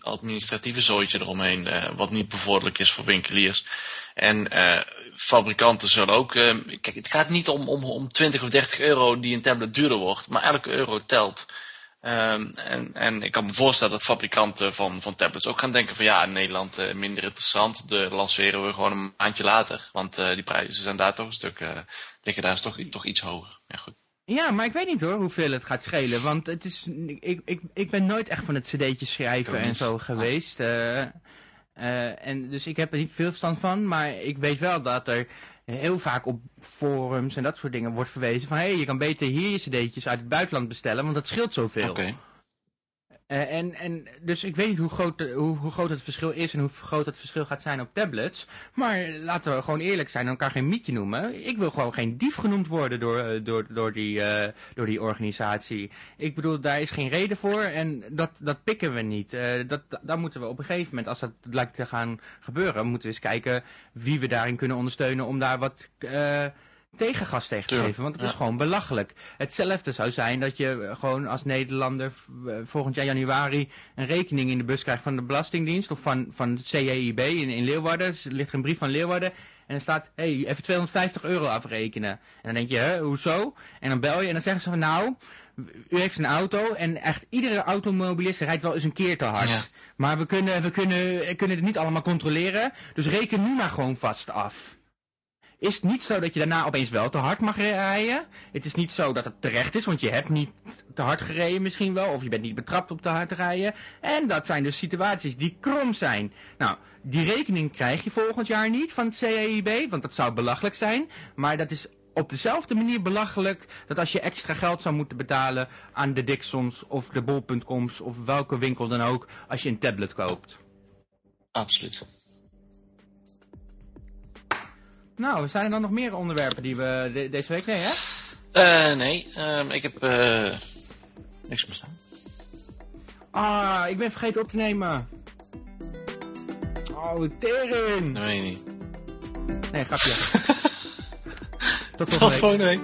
administratieve, zooitje eromheen, wat niet bevorderlijk is voor winkeliers. En fabrikanten zullen ook... kijk, het gaat niet om, om, om 20 of 30 euro die een tablet duurder wordt, maar elke euro telt. Um, en, en ik kan me voorstellen dat fabrikanten van, van tablets ook gaan denken van ja, in Nederland uh, minder interessant. De lanceren we gewoon een maandje later. Want uh, die prijzen zijn daar toch een stuk, uh, liggen daar is toch, toch iets hoger. Ja, goed. Ja, maar ik weet niet hoor hoeveel het gaat schelen. Want het is, ik, ik, ik ben nooit echt van het cd'tje schrijven en zo geweest. En dus ik heb er niet veel verstand van. Maar ik weet wel dat er heel vaak op forums en dat soort dingen wordt verwezen van... hé, hey, je kan beter hier je cd'tjes uit het buitenland bestellen, want dat scheelt zoveel. Uh, en, en, dus ik weet niet hoe groot, hoe, hoe, groot het verschil is en hoe groot het verschil gaat zijn op tablets. Maar laten we gewoon eerlijk zijn en elkaar geen mietje noemen. Ik wil gewoon geen dief genoemd worden door, eh, door, door, die, door die organisatie. Ik bedoel, daar is geen reden voor en dat, dat pikken we niet. Uh, dat, moeten we op een gegeven moment, als dat lijkt te gaan gebeuren, moeten we eens kijken wie we daarin kunnen ondersteunen om daar wat tegengas tegen Tuurlijk, geven. Want het is ja. gewoon belachelijk. Hetzelfde zou zijn dat je eh, gewoon als Nederlander eh, volgend jaar januari een rekening in de bus krijgt van de Belastingdienst of van, van CEIB in, in Leeuwarden. Er ligt een brief van Leeuwarden. En dan staat, hé, hey, even 250 euro afrekenen. En dan denk je, hè, hoezo? En dan bel je en dan zeggen ze van, nou, u heeft een auto en echt iedere automobilist rijdt wel eens een keer te hard. Ja. Maar we kunnen, we kunnen, kunnen het niet allemaal controleren, dus reken nu maar gewoon vast af. Is het niet zo dat je daarna opeens wel te hard mag rijden? Het is niet zo dat het terecht is, want je hebt niet te hard gereden misschien wel, of je bent niet betrapt op te hard rijden. En dat zijn dus situaties die krom zijn. Nou, die rekening krijg je volgend jaar niet van het CAIB, want dat zou belachelijk zijn. Maar dat is op dezelfde manier belachelijk dat als je extra geld zou moeten betalen aan de Dixons of de bol.coms of welke winkel dan ook, als je een tablet koopt. Absoluut. Nou, zijn er dan nog meer onderwerpen die we de- deze week... Nee, hè? Eh, nee, ik heb eh, niks meer staan. Ah, ik ben vergeten op te nemen. Oh, tering. Dat weet je niet. Nee, grapje. Tot Tot volgende week. volgende week.